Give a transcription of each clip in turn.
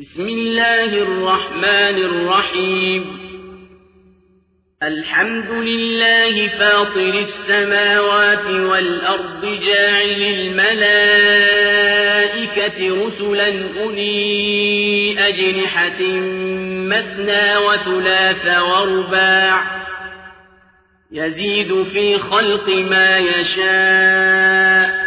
بسم الله الرحمن الرحيم. الحمد لله فاطر السماوات والأرض جاعل الملائكة رسلا أولي أجنحة مثنى وثلاث ورباع يزيد في خلق ما يشاء.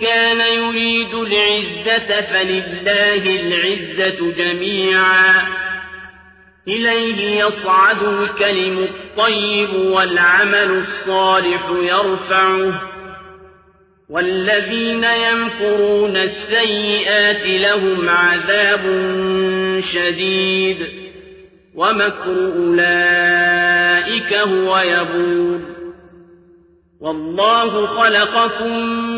كان يريد العزة فلله العزة جميعا. إليه يصعد الكلم الطيب والعمل الصالح يرفعه. والذين ينفرون السيئات لهم عذاب شديد. ومكر أولئك هو يبور. والله خلقكم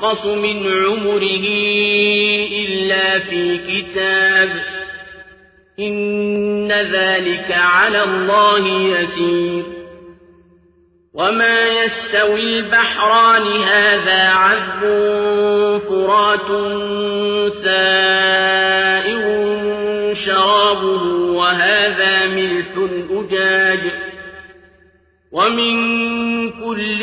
ينقص من عمره إلا في كتاب. إن ذلك على الله يسير. وما يستوي البحران هذا عذب فرات سائغ شرابه وهذا ملح أجاج. ومن كل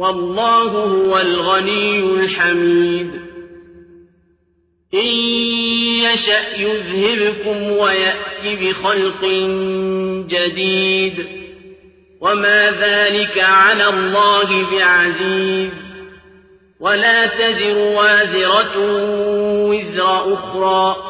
والله هو الغني الحميد. إن يشأ يذهبكم ويأتي بخلق جديد. وما ذلك على الله بعزيز. ولا تزر وازرة وزر أخرى.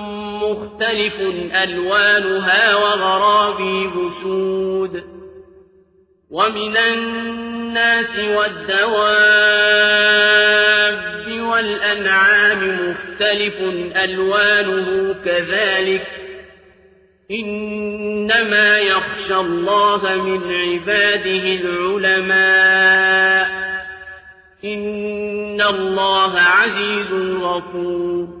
مختلف ألوانها وغرابي بسود. ومن الناس والدواب والأنعام مختلف ألوانه كذلك. إنما يخشى الله من عباده العلماء. إن الله عزيز غفور.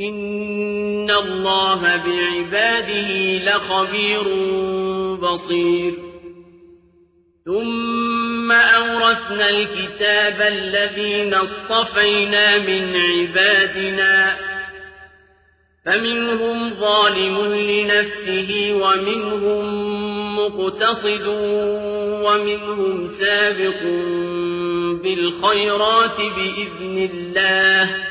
إن الله بعباده لخبير بصير. ثم أورثنا الكتاب الذين اصطفينا من عبادنا. فمنهم ظالم لنفسه ومنهم مقتصد ومنهم سابق بالخيرات بإذن الله.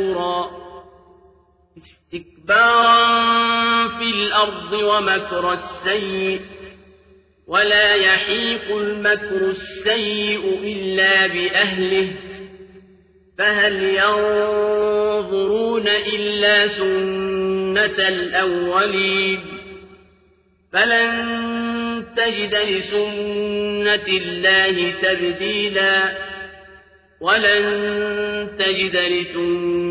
استكبارا في الأرض ومكر السيء ولا يحيق المكر السيء إلا بأهله فهل ينظرون إلا سنة الأولين فلن تجد لسنة الله تبديلا ولن تجد لسنة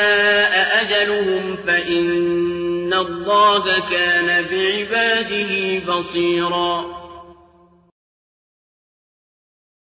الله كان بعباده بصيراً